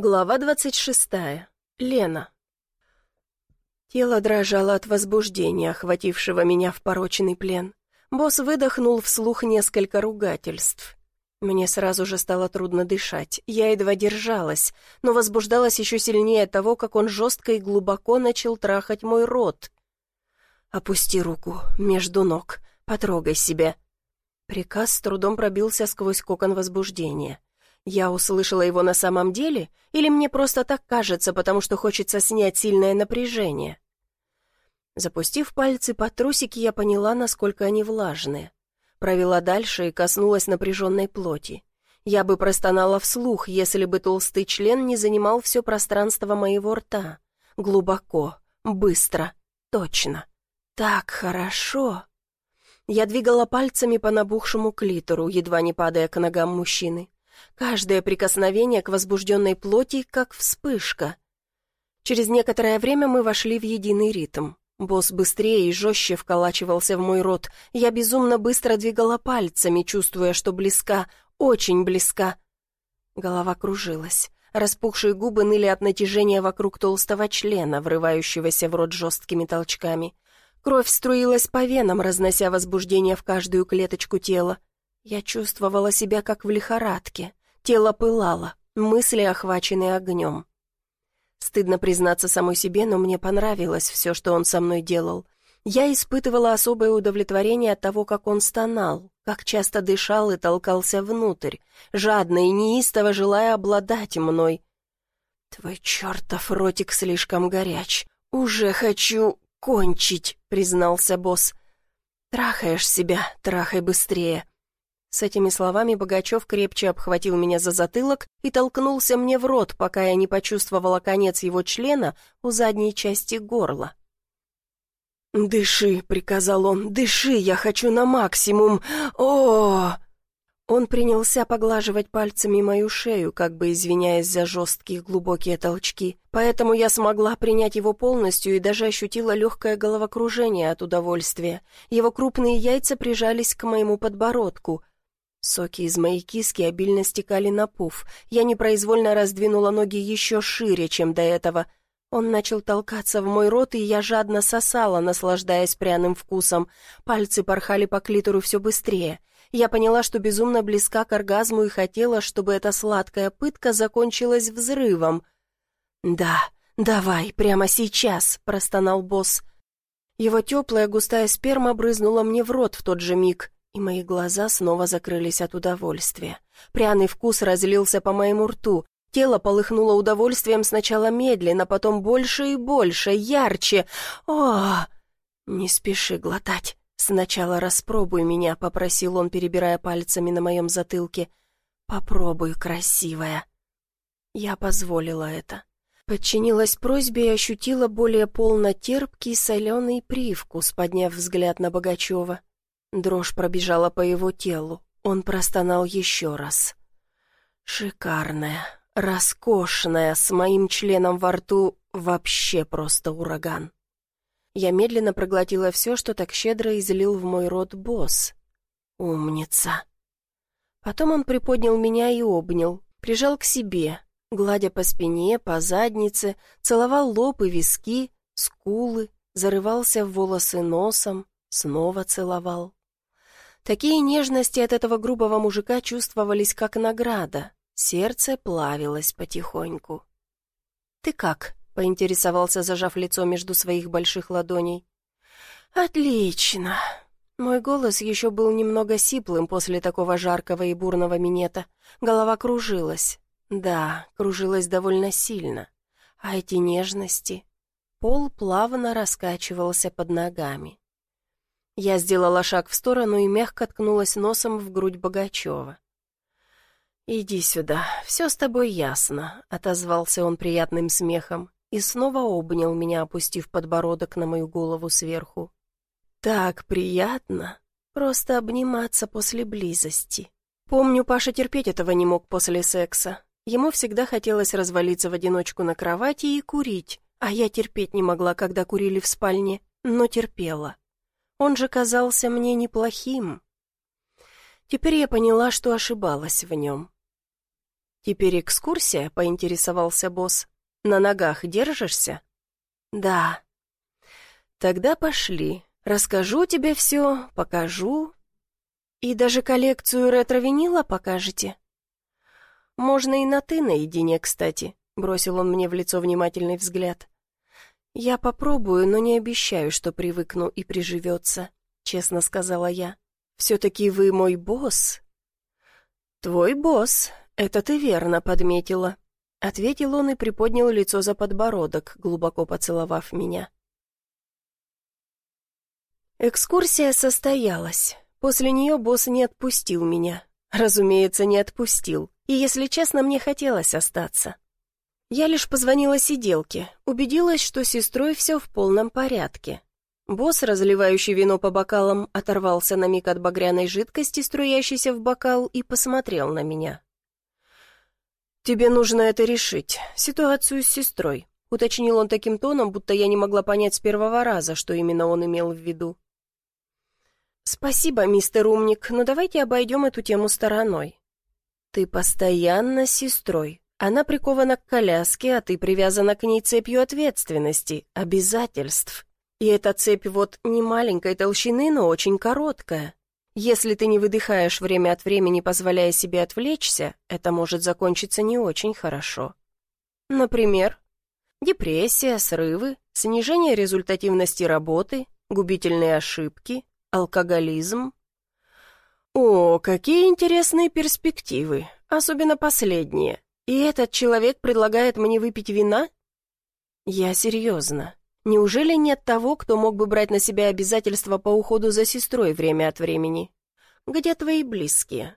Глава двадцать шестая. Лена. Тело дрожало от возбуждения, охватившего меня в порочный плен. Босс выдохнул вслух несколько ругательств. Мне сразу же стало трудно дышать. Я едва держалась, но возбуждалась еще сильнее от того, как он жестко и глубоко начал трахать мой рот. «Опусти руку между ног, потрогай себя». Приказ с трудом пробился сквозь кокон возбуждения. Я услышала его на самом деле, или мне просто так кажется, потому что хочется снять сильное напряжение? Запустив пальцы по трусики, я поняла, насколько они влажные. Провела дальше и коснулась напряженной плоти. Я бы простонала вслух, если бы толстый член не занимал все пространство моего рта. Глубоко, быстро, точно. Так хорошо. Я двигала пальцами по набухшему клитору, едва не падая к ногам мужчины. Каждое прикосновение к возбужденной плоти, как вспышка. Через некоторое время мы вошли в единый ритм. Босс быстрее и жестче вколачивался в мой рот. Я безумно быстро двигала пальцами, чувствуя, что близка, очень близка. Голова кружилась. Распухшие губы ныли от натяжения вокруг толстого члена, врывающегося в рот жесткими толчками. Кровь струилась по венам, разнося возбуждение в каждую клеточку тела. Я чувствовала себя как в лихорадке. Тело пылало, мысли охвачены огнем. Стыдно признаться самой себе, но мне понравилось все, что он со мной делал. Я испытывала особое удовлетворение от того, как он стонал, как часто дышал и толкался внутрь, жадно и неистово желая обладать мной. «Твой чертов ротик слишком горяч. Уже хочу кончить», — признался босс. «Трахаешь себя, трахай быстрее». С этими словами Богачев крепче обхватил меня за затылок и толкнулся мне в рот, пока я не почувствовала конец его члена у задней части горла. «Дыши», — приказал он, — «дыши, я хочу на максимум. о, Он принялся поглаживать пальцами мою шею, как бы извиняясь за жесткие глубокие толчки, поэтому я смогла принять его полностью и даже ощутила легкое головокружение от удовольствия. Его крупные яйца прижались к моему подбородку — Соки из моей киски обильно стекали на пуф. Я непроизвольно раздвинула ноги еще шире, чем до этого. Он начал толкаться в мой рот, и я жадно сосала, наслаждаясь пряным вкусом. Пальцы порхали по клитору все быстрее. Я поняла, что безумно близка к оргазму и хотела, чтобы эта сладкая пытка закончилась взрывом. «Да, давай, прямо сейчас», — простонал босс. Его теплая густая сперма брызнула мне в рот в тот же миг и мои глаза снова закрылись от удовольствия. Пряный вкус разлился по моему рту, тело полыхнуло удовольствием сначала медленно, потом больше и больше, ярче. О, не спеши глотать. «Сначала распробуй меня», — попросил он, перебирая пальцами на моем затылке. «Попробуй, красивая». Я позволила это. Подчинилась просьбе и ощутила более полно терпкий соленый привкус, подняв взгляд на Богачева. Дрожь пробежала по его телу. Он простонал еще раз. «Шикарная, роскошная, с моим членом во рту вообще просто ураган». Я медленно проглотила все, что так щедро излил в мой рот босс. «Умница!» Потом он приподнял меня и обнял, прижал к себе, гладя по спине, по заднице, целовал лоб и виски, скулы, зарывался в волосы носом, снова целовал. Такие нежности от этого грубого мужика чувствовались как награда. Сердце плавилось потихоньку. «Ты как?» — поинтересовался, зажав лицо между своих больших ладоней. «Отлично!» Мой голос еще был немного сиплым после такого жаркого и бурного минета. Голова кружилась. Да, кружилась довольно сильно. А эти нежности... Пол плавно раскачивался под ногами. Я сделала шаг в сторону и мягко ткнулась носом в грудь Богачева. «Иди сюда, все с тобой ясно», — отозвался он приятным смехом и снова обнял меня, опустив подбородок на мою голову сверху. «Так приятно, просто обниматься после близости. Помню, Паша терпеть этого не мог после секса. Ему всегда хотелось развалиться в одиночку на кровати и курить, а я терпеть не могла, когда курили в спальне, но терпела. Он же казался мне неплохим. Теперь я поняла, что ошибалась в нем. «Теперь экскурсия?» — поинтересовался босс. «На ногах держишься?» «Да». «Тогда пошли. Расскажу тебе все, покажу. И даже коллекцию ретро-винила покажете?» «Можно и на «ты» наедине, кстати», — бросил он мне в лицо внимательный взгляд. «Я попробую, но не обещаю, что привыкну и приживется», — честно сказала я. «Все-таки вы мой босс». «Твой босс, это ты верно подметила», — ответил он и приподнял лицо за подбородок, глубоко поцеловав меня. Экскурсия состоялась. После нее босс не отпустил меня. Разумеется, не отпустил. И, если честно, мне хотелось остаться. Я лишь позвонила сиделке, убедилась, что с сестрой все в полном порядке. Босс, разливающий вино по бокалам, оторвался на миг от багряной жидкости, струящейся в бокал, и посмотрел на меня. «Тебе нужно это решить, ситуацию с сестрой», — уточнил он таким тоном, будто я не могла понять с первого раза, что именно он имел в виду. «Спасибо, мистер Умник, но давайте обойдем эту тему стороной. Ты постоянно с сестрой. Она прикована к коляске, а ты привязана к ней цепью ответственности, обязательств. И эта цепь вот не маленькой толщины, но очень короткая. Если ты не выдыхаешь время от времени, позволяя себе отвлечься, это может закончиться не очень хорошо. Например, депрессия, срывы, снижение результативности работы, губительные ошибки, алкоголизм. О, какие интересные перспективы, особенно последние. И этот человек предлагает мне выпить вина? Я серьезно. Неужели нет того, кто мог бы брать на себя обязательства по уходу за сестрой время от времени? Где твои близкие?